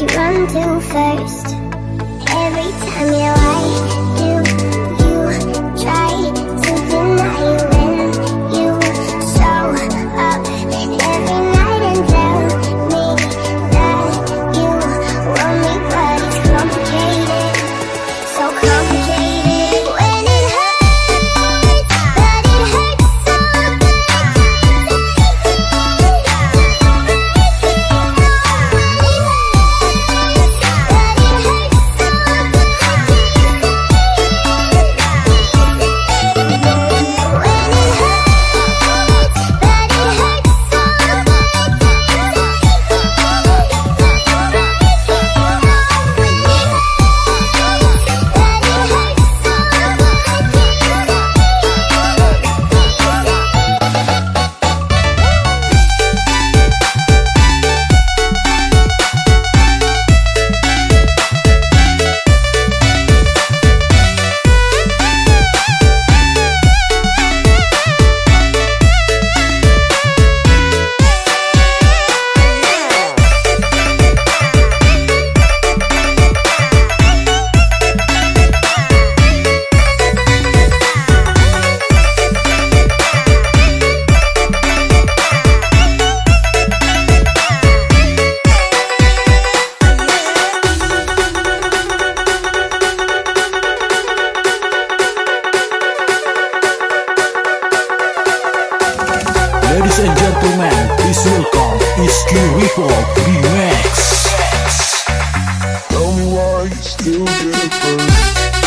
you run to first Every time you Tell me why you still get it.